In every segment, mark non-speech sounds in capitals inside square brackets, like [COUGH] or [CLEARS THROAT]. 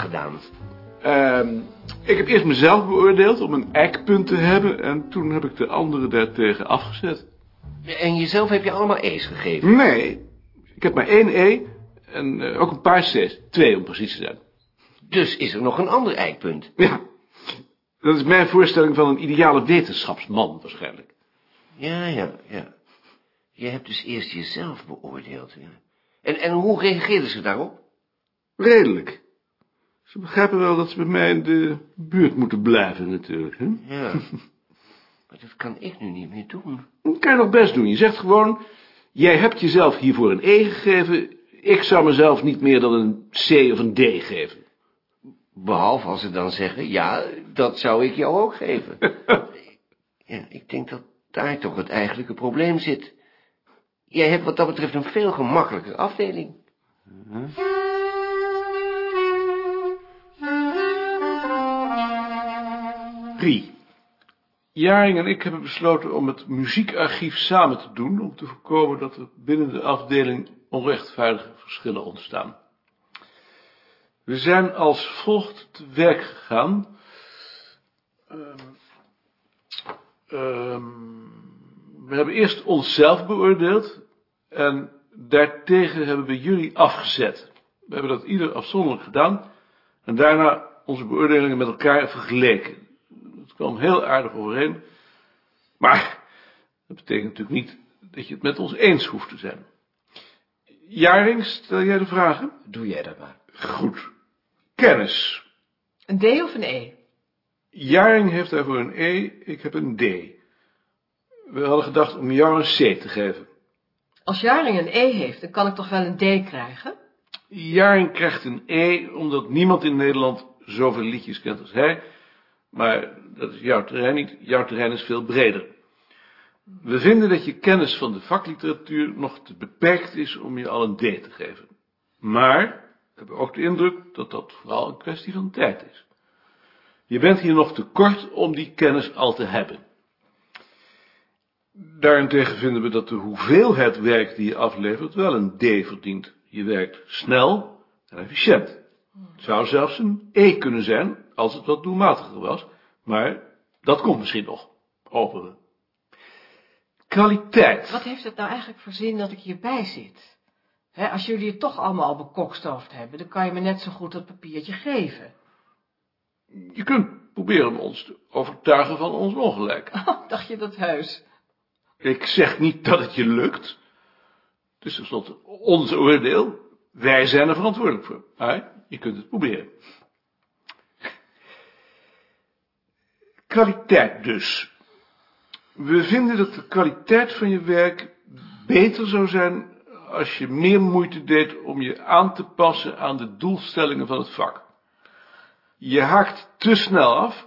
gedaan? Ehm, ik heb eerst mezelf beoordeeld om een eikpunt te hebben... en toen heb ik de anderen daartegen afgezet. En jezelf heb je allemaal E's gegeven? Nee, ik heb maar één E en eh, ook een paar C's. Twee om precies te zijn. Dus is er nog een ander eikpunt? Ja, dat is mijn voorstelling van een ideale wetenschapsman waarschijnlijk. Ja, ja, ja. Je hebt dus eerst jezelf beoordeeld, ja. En, en hoe reageerden ze daarop? Redelijk. Ze begrijpen wel dat ze bij mij in de buurt moeten blijven natuurlijk. Hè? Ja. [LAUGHS] maar dat kan ik nu niet meer doen. Dat kan je nog best doen. Je zegt gewoon, jij hebt jezelf hiervoor een E gegeven. Ik zou mezelf niet meer dan een C of een D geven. Behalve als ze dan zeggen, ja, dat zou ik jou ook geven. [LAUGHS] ja, ik denk dat daar toch het eigenlijke probleem zit. Jij hebt wat dat betreft een veel gemakkelijker afdeling. 3. Jaring en ik hebben besloten om het muziekarchief samen te doen... om te voorkomen dat er binnen de afdeling onrechtvaardige verschillen ontstaan. We zijn als volgt te werk gegaan. Ehm, ehm, we hebben eerst onszelf beoordeeld... en daartegen hebben we jullie afgezet. We hebben dat ieder afzonderlijk gedaan... en daarna onze beoordelingen met elkaar vergeleken. Kwam heel aardig overeen. Maar dat betekent natuurlijk niet dat je het met ons eens hoeft te zijn. Jaring, stel jij de vragen? Doe jij dat maar. Goed. Kennis. Een D of een E? Jaring heeft daarvoor een E, ik heb een D. We hadden gedacht om jou een C te geven. Als Jaring een E heeft, dan kan ik toch wel een D krijgen? Jaring krijgt een E, omdat niemand in Nederland zoveel liedjes kent als hij. Maar dat is jouw terrein niet. Jouw terrein is veel breder. We vinden dat je kennis van de vakliteratuur nog te beperkt is om je al een D te geven. Maar we hebben ook de indruk dat dat vooral een kwestie van tijd is. Je bent hier nog te kort om die kennis al te hebben. Daarentegen vinden we dat de hoeveelheid werk die je aflevert wel een D verdient. Je werkt snel en efficiënt. Het zou zelfs een E kunnen zijn, als het wat doelmatiger was, maar dat komt misschien nog, hopen we. Kwaliteit. Wat heeft het nou eigenlijk voor zin dat ik hierbij zit? Als jullie het toch allemaal al bekokstoofd hebben, dan kan je me net zo goed dat papiertje geven. Je kunt proberen om ons te overtuigen van ons ongelijk. [LAUGHS] Oh, dacht je dat heus? Ik zeg niet dat het je lukt. Het is tenslotte ons oordeel. Wij zijn er verantwoordelijk voor. Maar je kunt het proberen. Kwaliteit dus. We vinden dat de kwaliteit van je werk beter zou zijn als je meer moeite deed om je aan te passen aan de doelstellingen van het vak. Je haakt te snel af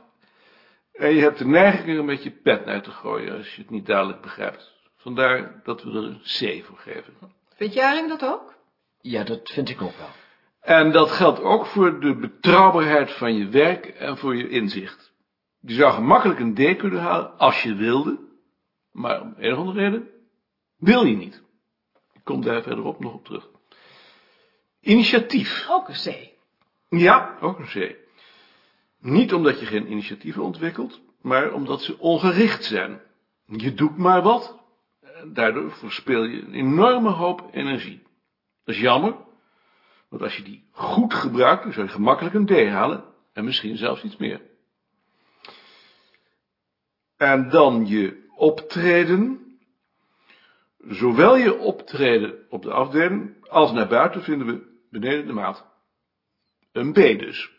en je hebt de neiging er een beetje pet naar te gooien als je het niet duidelijk begrijpt. Vandaar dat we er een C voor geven. Vindt Jaring dat ook? Ja, dat vind ik ook wel. En dat geldt ook voor de betrouwbaarheid van je werk en voor je inzicht. Je zou gemakkelijk een D kunnen halen als je wilde, maar om een of andere reden wil je niet. Ik kom daar verderop nog op terug. Initiatief. Ook een C. Ja, ook een C. Niet omdat je geen initiatieven ontwikkelt, maar omdat ze ongericht zijn. Je doet maar wat, daardoor verspil je een enorme hoop energie. Dat is jammer, want als je die goed gebruikt, dan zou je gemakkelijk een D halen, en misschien zelfs iets meer. En dan je optreden. Zowel je optreden op de afdeling als naar buiten vinden we beneden de maat. Een B dus.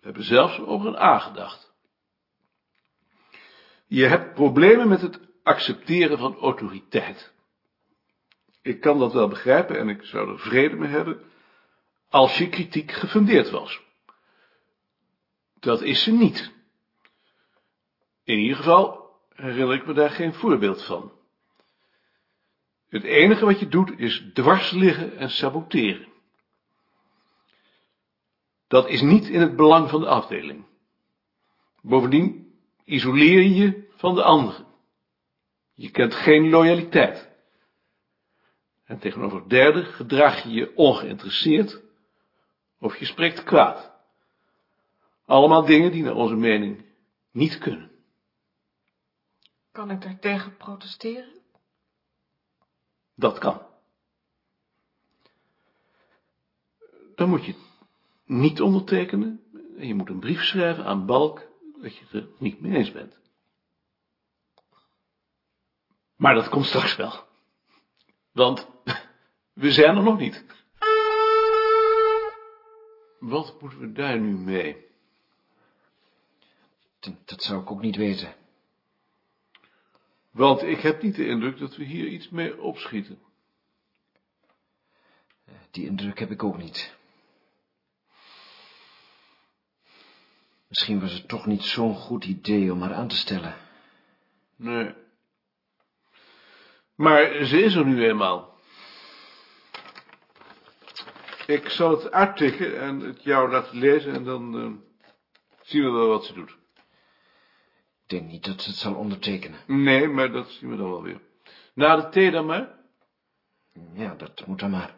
We hebben zelfs over een A gedacht. Je hebt problemen met het accepteren van autoriteit. Ik kan dat wel begrijpen en ik zou er vrede mee hebben als je kritiek gefundeerd was. Dat is ze niet. In ieder geval herinner ik me daar geen voorbeeld van. Het enige wat je doet is dwars liggen en saboteren. Dat is niet in het belang van de afdeling. Bovendien isoleer je je van de anderen. Je kent geen loyaliteit. En tegenover derden gedraag je je ongeïnteresseerd Of je spreekt kwaad. Allemaal dingen die naar onze mening niet kunnen. Kan ik daartegen protesteren? Dat kan. Dan moet je het niet ondertekenen en je moet een brief schrijven aan Balk dat je het er niet mee eens bent. Maar dat komt straks wel. Want we zijn er nog niet. Wat moeten we daar nu mee? Dat, dat zou ik ook niet weten. Want ik heb niet de indruk dat we hier iets mee opschieten. Die indruk heb ik ook niet. Misschien was het toch niet zo'n goed idee om haar aan te stellen. Nee. Maar ze is er nu eenmaal. Ik zal het uittikken en het jou laten lezen en dan eh, zien we wel wat ze doet. Ik denk niet dat ze het zal ondertekenen. Nee, maar dat zien we dan wel weer. Na de thee dan maar. Ja, dat moet dan maar.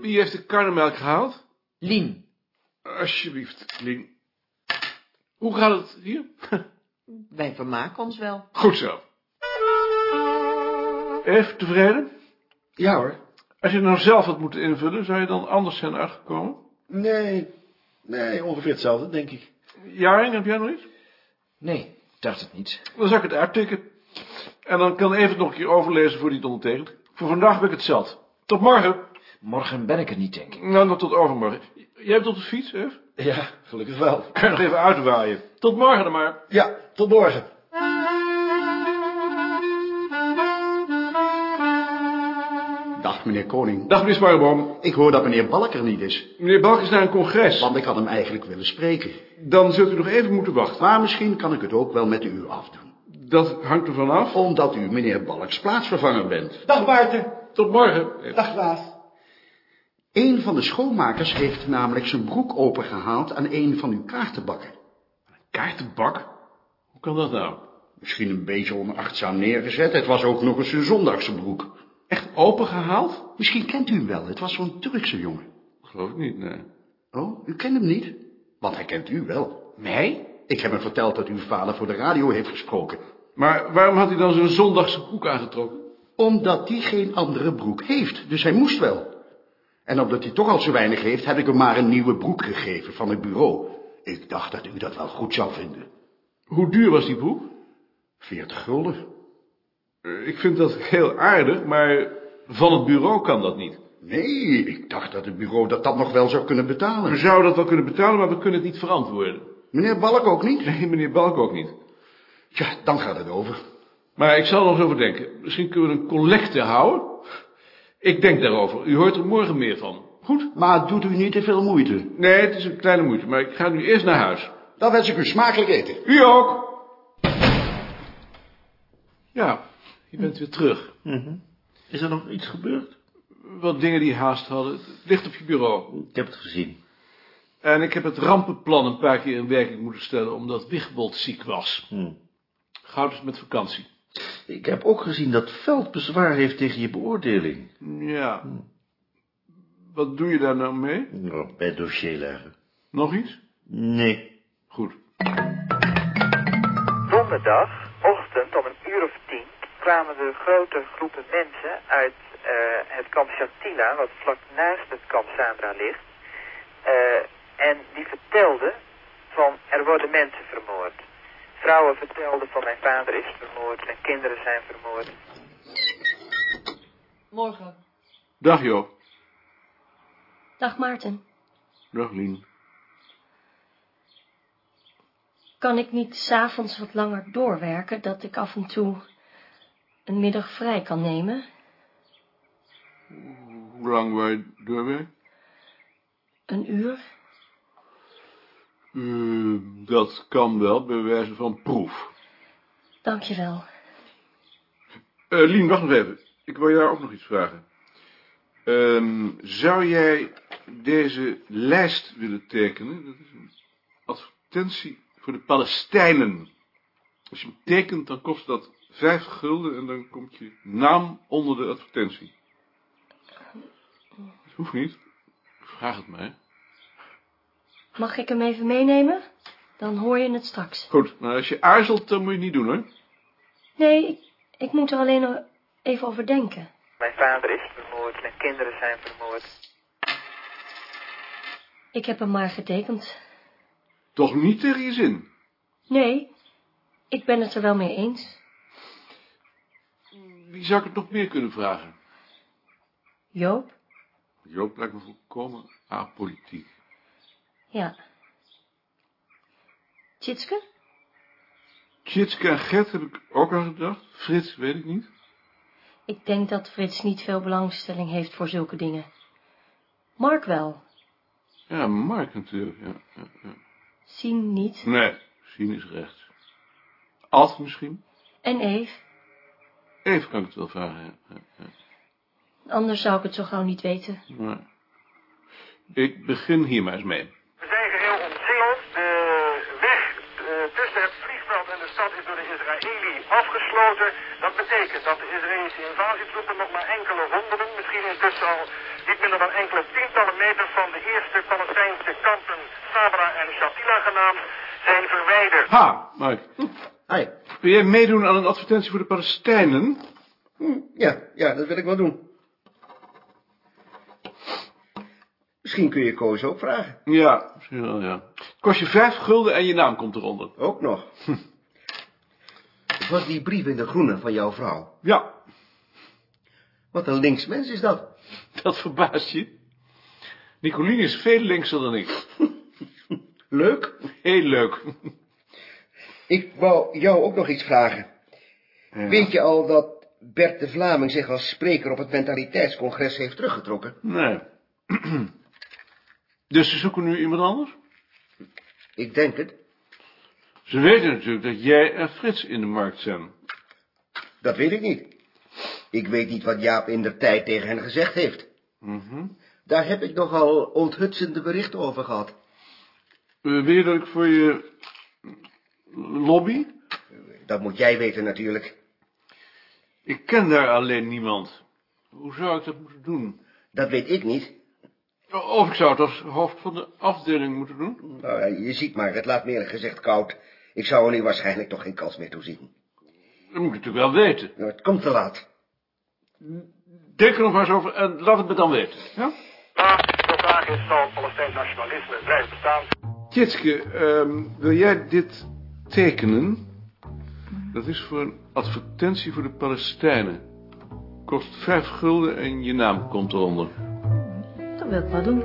Wie heeft de karnemelk gehaald? Lien. Alsjeblieft, Lien. Hoe gaat het hier? [LAUGHS] Wij vermaken ons wel. Goed zo. Even tevreden? Ja hoor. Als je nou zelf had moeten invullen, zou je dan anders zijn uitgekomen? Nee, nee, ongeveer hetzelfde, denk ik. Jaring, heb jij nog iets? Nee, ik dacht het niet. Dan zal ik het uittikken. En dan kan even nog een keer overlezen voor die het ondertekent. Voor vandaag ben ik het zat. Tot morgen. Morgen ben ik er niet, denk ik. Nou, nog tot overmorgen. Jij hebt op de fiets, Eve? Ja, gelukkig wel. Kan je nog even uitwaaien. Tot morgen dan maar. Ja, tot morgen. Dag, meneer Koning. Dag, meneer Sparreboom. Ik hoor dat meneer Balk er niet is, Meneer Balk is naar een congres. want ik had hem eigenlijk willen spreken. Dan zult u nog even moeten wachten. Maar misschien kan ik het ook wel met u afdoen. Dat hangt ervan af. Omdat u meneer Balks plaatsvervanger bent. Dag Maarten. Tot morgen. Dag Klaas. Een van de schoonmakers heeft namelijk zijn broek opengehaald aan een van uw kaartenbakken. Kaartenbak? Hoe kan dat nou? Misschien een beetje onachtzaam neergezet, het was ook nog eens een zondagse broek. Opengehaald? Misschien kent u hem wel, het was zo'n Turkse jongen. Geloof ik niet, nee. Oh, u kent hem niet? Want hij kent u wel. Mij? Ik heb hem verteld dat uw vader voor de radio heeft gesproken. Maar waarom had hij dan zo'n zondagse broek aangetrokken? Omdat hij geen andere broek heeft, dus hij moest wel. En omdat hij toch al zo weinig heeft, heb ik hem maar een nieuwe broek gegeven van het bureau. Ik dacht dat u dat wel goed zou vinden. Hoe duur was die broek? 40 gulden. Eh, Ik vind dat heel aardig, maar van het bureau kan dat niet. Nee, ik dacht dat het bureau dat dat nog wel zou kunnen We betalen. zouden dat wel kunnen betalen, maar we kunnen het niet verantwoorden. Meneer Balk ook niet? Nee, meneer Balk ook niet. Ja, dan gaat het over. Maar ik zal er nog eens over denken. Misschien kunnen we een collecte houden. Ik denk daarover. U hoort er morgen meer van. Goed? Maar doet u niet te veel moeite. Nee, het is een kleine moeite, maar ik ga nu eerst naar huis. Dan wens ik u smakelijk eten. U ook! Ja, je bent weer terug. Is er nog iets gebeurd? Wat dingen die haast hadden. Het ligt op je bureau. Ik heb het gezien. En ik heb het rampenplan een paar keer in werking moeten stellen, omdat Wigbold ziek was. Hm. Goud is met vakantie. Ik heb ook gezien dat Veld bezwaar heeft tegen je beoordeling. Ja. Wat doe je daar nou mee? Nou, bij het dossier leggen. Nog iets? Nee. Goed. Donderdag, ochtend om een uur of tien, kwamen er grote groepen mensen uit eh, het kamp Shatila, wat vlak naast het kamp Sandra ligt. Eh, en die vertelden van er worden mensen vermoord. Vrouwen vertelden van mijn vader is vermoord en kinderen zijn vermoord. Morgen. Dag Joop. Dag Maarten. Dag Lien. Kan ik niet s'avonds wat langer doorwerken, dat ik af en toe een middag vrij kan nemen? Hoe lang wij doorwerken? Een uur? Uh, dat kan wel, bij wijze van proef. Dankjewel. Uh, Lien, wacht nog even. Ik wil jou ook nog iets vragen. Ehm, zou jij deze lijst willen tekenen? Dat is een advertentie voor de Palestijnen. Als je hem tekent, dan kost dat vijf gulden en dan komt je naam onder de advertentie. Dat hoeft niet. Vraag het mij. Mag ik hem even meenemen? Dan hoor je het straks. Goed, nou als je aarzelt, dan moet je het niet doen, hoor. Nee, ik, ik moet er alleen nog even over denken. Mijn vader is vermoord, mijn kinderen zijn vermoord. Ik heb hem maar getekend. Toch niet tegen je zin. Nee, ik ben het er wel mee eens. Wie zou ik het nog meer kunnen vragen? Joop? Joop lijkt me volkomen apolitiek. Ja. Tjitske? Tjitske en Gert heb ik ook aan gedacht. Frits weet ik niet. Ik denk dat Frits niet veel belangstelling heeft voor zulke dingen. Mark wel. Ja, Mark natuurlijk. Ja, ja, ja. Sien niet. Nee, zien is rechts. Ad misschien? En Eve. Even kan ik het wel vragen. Ja, ja, ja. Anders zou ik het zo gauw niet weten. Maar ik begin hier maar eens mee. We zijn geheel omsingeld. De weg eh, tussen het vliegveld en de stad is door de Israëli afgesloten. Dat betekent dat de Israëlische invasietroepen nog maar enkele honderden, misschien intussen al niet minder dan enkele tientallen meters van de eerste Palestijnse kampen Sabra en Shatila genaamd zijn verwijderd. Ha, Mark. Hi. Wil jij meedoen aan een advertentie voor de Palestijnen? Hm, ja, ja, dat wil ik wel doen. Misschien kun je Koos ook vragen. Ja, misschien wel, ja. Kost je vijf gulden en je naam komt eronder. Ook nog. [LAUGHS] Was die brief in de groene van jouw vrouw? Ja, Wat een links mens is dat. [LAUGHS] dat verbaast je. Nicolien is veel linkser dan ik. [LAUGHS] Leuk. Heel leuk. Ik wou jou ook nog iets vragen. Ja. Weet je al dat Bert de Vlaming zich als spreker op het mentaliteitscongres heeft teruggetrokken? Nee. [CLEARS THROAT] Dus ze zoeken nu iemand anders? Ik denk het. Ze weten natuurlijk dat jij en Frits in de markt zijn. Dat weet ik niet. Ik weet niet wat Jaap in tijd tegen hen gezegd heeft. Mhm. Daar heb ik nogal onthutsende berichten over gehad. Eh, wil je dat ik voor je lobby? Dat moet jij weten natuurlijk. Ik ken daar alleen niemand. Hoe zou ik dat moeten doen? Dat weet ik niet. Of ik zou het als hoofd van de afdeling moeten doen? Nou, ja, je ziet maar, het laat me eerlijk gezegd koud. Ik zou er nu waarschijnlijk toch geen kans meer toe zien. Dat moet ik natuurlijk wel weten. Nou, het komt te laat. Denk er nog maar eens over en laat het me dan weten. Ja? De vraag is, zal Palestijns nationalisme blijven bestaan? Tjitske, ehm, wil jij dit tekenen? Dat is voor een advertentie voor de Palestijnen. Kost vijf gulden en je naam komt eronder. Dat wil ik wel doen.